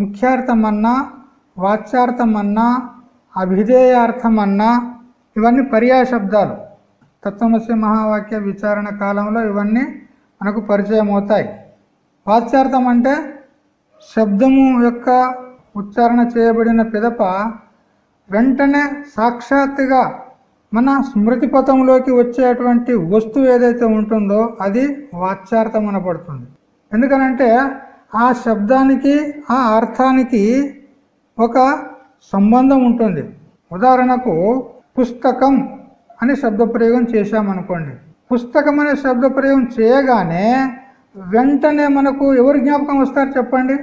ముఖ్యార్థమన్నా వాచ్యార్థమన్నా అభిధేయార్థమన్నా ఇవన్నీ పర్యాయ శబ్దాలు. తత్వమసి మహావాక్య విచారణ కాలంలో ఇవన్నీ మనకు పరిచయం అవుతాయి వాచ్యార్థం అంటే శబ్దము యొక్క ఉచ్చారణ చేయబడిన పిదప వెంటనే సాక్షాత్తుగా మన స్మృతి పథంలోకి వచ్చేటువంటి వస్తువు ఏదైతే ఉంటుందో అది వాచ్యార్థం అనబడుతుంది. ఎందుకనంటే ఆ శబ్దానికి ఆ అర్థానికి ఒక సంబంధం ఉంటుంది. ఉదాహరణకు పుస్తకం అని శబ్దప్రయోగం చేశామనుకోండి. పుస్తకం అనే శబ్దప్రయోగం చేయగానే వెంటనే మనకు ఎవరు జ్ఞాపకం వస్తారు చెప్పండి?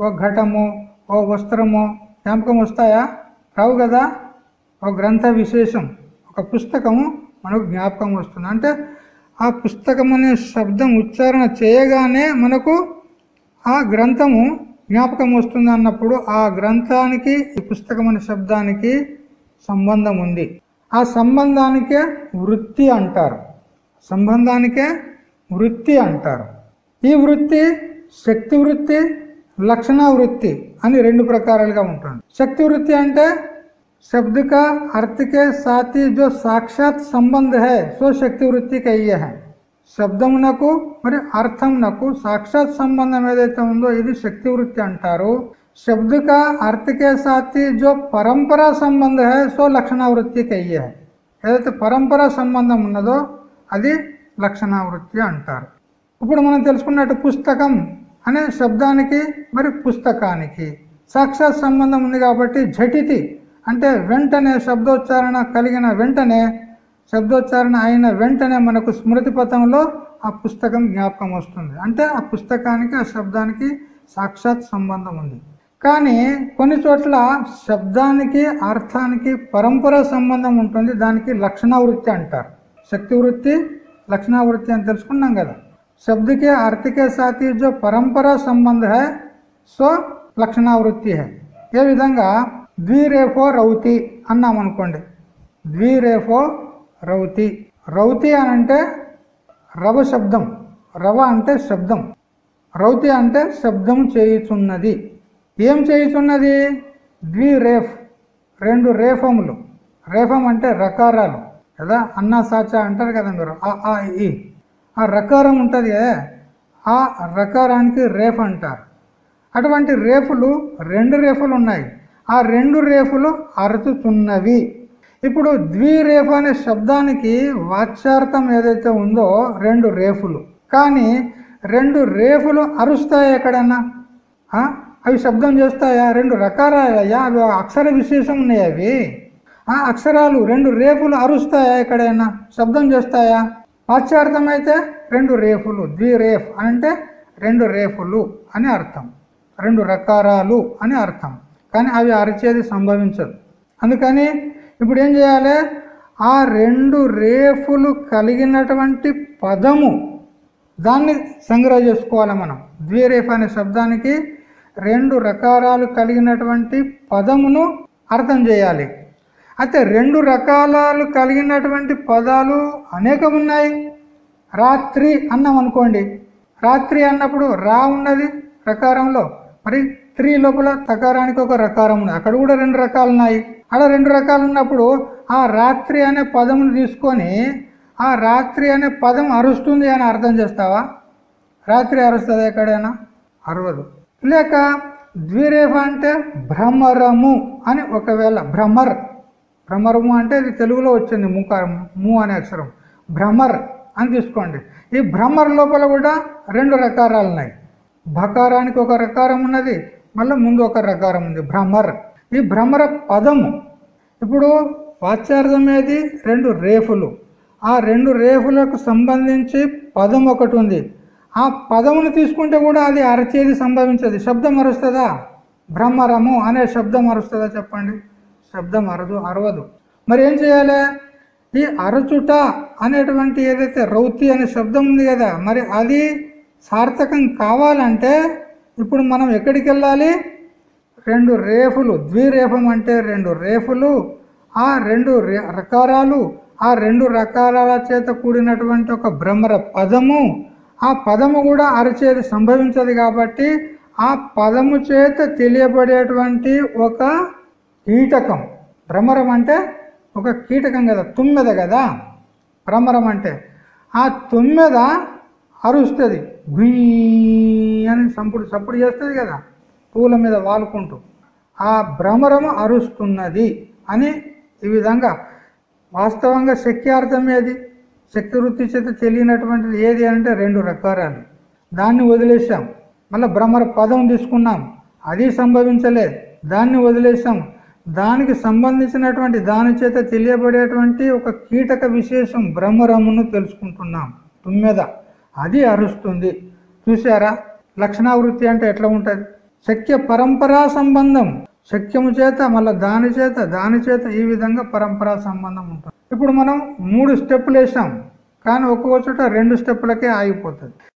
ఓ ఘటము ఓ వస్త్రము జ్ఞాపకం వస్తాయా? రావు కదా. ఒక గ్రంథ విశేషం ఒక పుస్తకము మనకు జ్ఞాపకం వస్తుంది. అంటే ఆ పుస్తకం అనే శబ్దం ఉచ్చారణ చేయగానే మనకు ఆ గ్రంథము జ్ఞాపకం వస్తుంది అన్నప్పుడు ఆ గ్రంథానికి ఈ పుస్తకం అనే శబ్దానికి సంబంధం ఉంది ఆ సంబంధానికే వృత్తి అంటారు సంబంధానికే వృత్తి అంటారు ఈ వృత్తి శక్తి వృత్తి లక్షణ వృత్తి అని రెండు ప్రకారాలుగా ఉంటుంది శక్తి వృత్తి అంటే शब्द का अर्थ के साथ ही जो साक्षात संबंध है सो శక్తి వృత్తి కయ్య है శబ్దమునకు మరి అర్థమునకు సాక్షాత్ సంబంధం ఏదైతే ఉందో ఇది శక్తి వృత్తి అంటారు శబ్ద का अर्थ के साथ ही जो परंपरा संबंध है सो లక్షణావృత్తి కయ్య है ఏదైతే పరంపరా సంబంధం ఉన్నదో అది లక్షణావృత్తి అంటారు ఇప్పుడు మనం తెలుసుకున్నట్టు పుస్తకం అనే శబ్దానికి మరి పుస్తకానికి సాక్షాత్ సంబంధం ఉంది కాబట్టి ఝటితి అంటే వెంటనే శబ్దోచ్చారణ కలిగిన వెంటనే శబ్దోచ్చారణ అయిన వెంటనే మనకు స్మృతి పథంలో ఆ పుస్తకం జ్ఞాపకం వస్తుంది. అంటే ఆ పుస్తకానికి ఆ శబ్దానికి సాక్షాత్ సంబంధం ఉంది. కానీ కొన్ని చోట్ల శబ్దానికి అర్థానికి పరంపర సంబంధం ఉంటుంది. దానికి లక్షణావృత్తి అంటారు. శక్తి వృత్తి లక్షణావృత్తి అని తెలుసుకున్నాం కదా. శబ్దకే అర్థకే సాతి జో పరంపర సంబంధ హై సో లక్షణావృత్తి హై. ఏ విధంగా? ద్విరేఫో రౌతి అన్నాం అనుకోండి ద్విరేఫో రౌతి. రౌతి అని అంటే రవ శబ్దం. రవ అంటే శబ్దం. రౌతి అంటే శబ్దం చేయుచున్నది. ఏం చేయుచున్నది? ద్వి రేఫ్ రెండు రేఫములు. రేఫం అంటే రకారాలు. కదా? అన్నా సాచా అంటారు కదా మీరు? ఆ ఆ ఈ. ఆ రకారం ఉంటుంది కదా? ఆ రకారానికి రేఫ్ అంటారు. అటువంటి రేఫులు రెండు రేఫులు ఉన్నాయి. ఆ రెండు రేఫులు అరుచుతున్నవి. ఇప్పుడు ద్విరేఫ అనే శబ్దానికి వాచ్యార్థం ఏదైతే ఉందో రెండు రేఫులు. కానీ రెండు రేఫులు అరుస్తాయి ఎక్కడన్నా? అవి శబ్దం చేస్తాయా? రెండు రకాలయ్యా అవి అక్షర విశేషం ఉన్నాయి అవి. ఆ అక్షరాలు రెండు రేఫులు అరుస్తాయా ఎక్కడైనా? శబ్దం చేస్తాయా? వాచ్యార్థం అయితే రెండు రేఫులు ద్విరేఫ్ అంటే రెండు రేఫులు అని అర్థం. రెండు రకారాలు అని అర్థం. కానీ అవి అరిచేది సంభవించదు. అందుకని ఇప్పుడు ఏం చేయాలి? ఆ రెండు రేఫులు కలిగినటువంటి పదము దాన్ని సంగ్రహ చేసుకోవాలి మనం. ద్విరేఫ అనే శబ్దానికి రెండు రకారాలు కలిగినటువంటి పదమును అర్థం చేయాలి. అయితే రెండు రకాలు కలిగినటువంటి పదాలు అనేకం ఉన్నాయి రాత్రి అన్నాం అనుకోండి. రాత్రి అన్నప్పుడు రా ఉన్నది రకారంలో. మరి త్రీ లోపల తకారానికి ఒక రకారం ఉంది. అక్కడ కూడా రెండు రకాలు ఉన్నాయి అలా రెండు రకాలు ఉన్నప్పుడు ఆ రాత్రి అనే పదమును తీసుకొని ఆ రాత్రి అనే పదం అరుస్తుంది అని అర్థం చేస్తావా? రాత్రి అరుస్తుంది ఎక్కడైనా? అరవదు. లేక ద్విరేఫ అంటే భ్రమరము అని ఒకవేళ భ్రమర్ భ్రమరము అంటే ఇది తెలుగులో వచ్చింది ముకారం ము అనే అక్షరం. భ్రమర్ అని తీసుకోండి. ఈ భ్రమర్ లోపల కూడా రెండు రకారాలు ఉన్నాయి. భకారానికి ఒక రకారం ఉన్నది మళ్ళీ ముందు ఒక రకారం ఉంది. భ్రమర్. ఈ భ్రమర పదము ఇప్పుడు వాచ్యార్థం ఏది రెండు రేఫులు. ఆ రెండు రేఫులకు సంబంధించి పదం ఒకటి ఉంది. ఆ పదమును తీసుకుంటే కూడా అది అరచేది సంభవించదు. శబ్దం అరుస్తుందా? బ్రహ్మరము అనే శబ్దం అరుస్తుందా చెప్పండి? శబ్దం అరదు అరవదు. మరి ఏం చేయాలి? ఈ అరచుట అనేటువంటి ఏదైతే రౌతి అనే శబ్దం ఉంది కదా మరి అది సార్థకం కావాలంటే ఇప్పుడు మనం ఎక్కడికి వెళ్ళాలి? రెండు రేఫులు ద్విరేఫం అంటే రెండు రేఫులు ఆ రెండు రకారాలు ఆ రెండు రకాల చేత కూడినటువంటి ఒక భ్రమర పదము ఆ పదము కూడా అరిచేది సంభవించదు కాబట్టి ఆ పదము చేత తెలియబడేటువంటి ఒక కీటకం. భ్రమరం అంటే ఒక కీటకం కదా తుమ్మెద కదా. భ్రమరం అంటే ఆ తుమ్మెద అరుస్తుంది. గుయ్ అని సంపుడు సప్పుడు చేస్తుంది కదా. పూల మీద వాలుకుంటూ ఆ భ్రమరము అరుస్తున్నది అని ఈ విధంగా వాస్తవంగా శక్తి అర్థం ఏది? శక్తి వృత్తి చేత తెలియనటువంటిది ఏది అంటే రెండు రకాలు దాన్ని వదిలేసాం మళ్ళీ భ్రమర పదం తీసుకున్నాం. అది సంభవించలేదు దాన్ని వదిలేసాం దానికి సంబంధించినటువంటి దాని చేత తెలియబడేటువంటి ఒక కీటక విశేషం భ్రమరమును తెలుసుకుంటున్నాం. తుమ్మెద. అది అరుస్తుంది. చూసారా లక్షణావృత్తి అంటే ఎట్లా ఉంటుంది? శక్య పరంపరా సంబంధం. శక్యము చేత మళ్ళీ దాని చేత దాని చేత ఈ విధంగా పరంపరా సంబంధం ఉంటుంది. ఇప్పుడు మనం మూడు స్టెప్పులు వేసాం. కానీ ఒక్కొక్క చోట రెండు స్టెప్పులకే ఆగిపోతుంది.